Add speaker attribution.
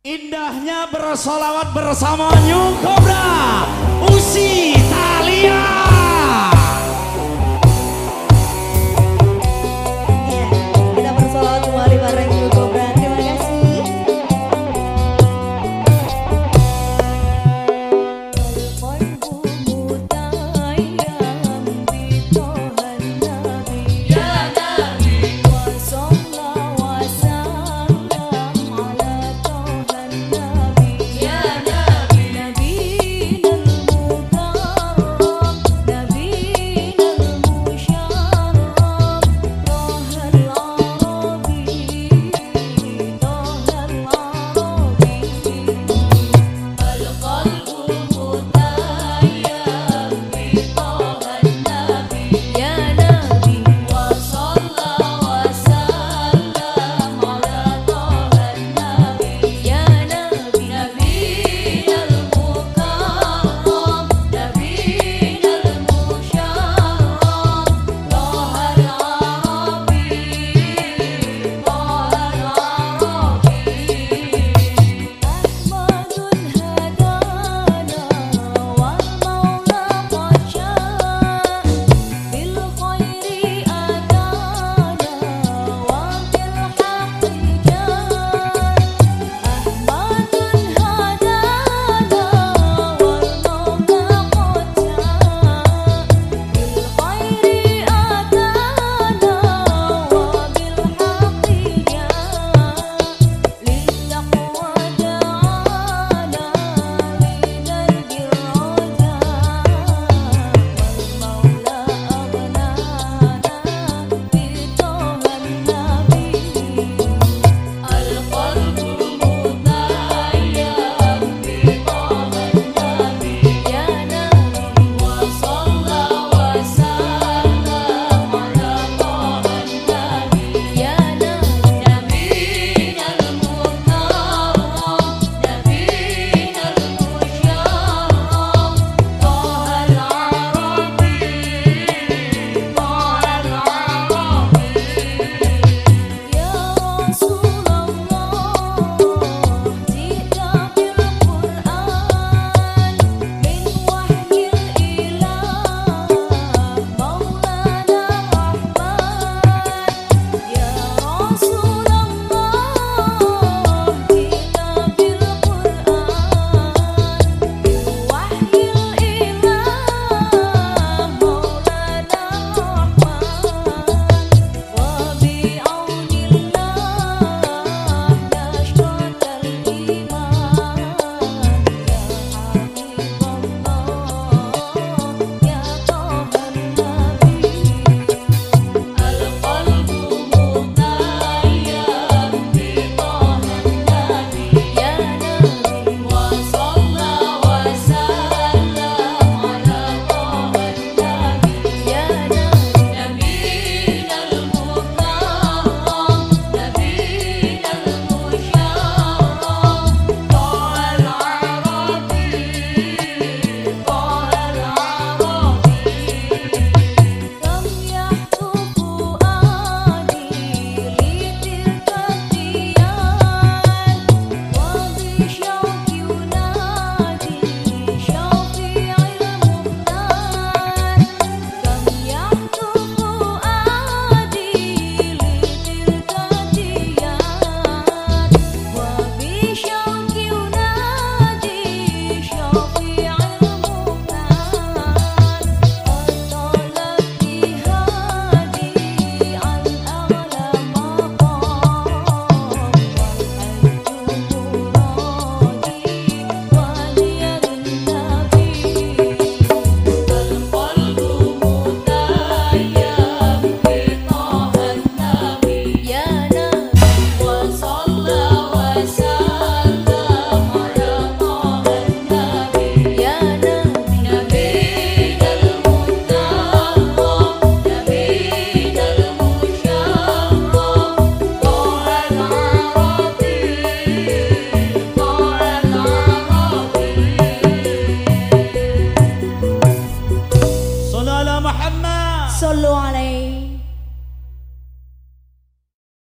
Speaker 1: Indahnya bersolawat bersama New Cobra. Usi farlo Ale.